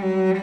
Mm-hmm.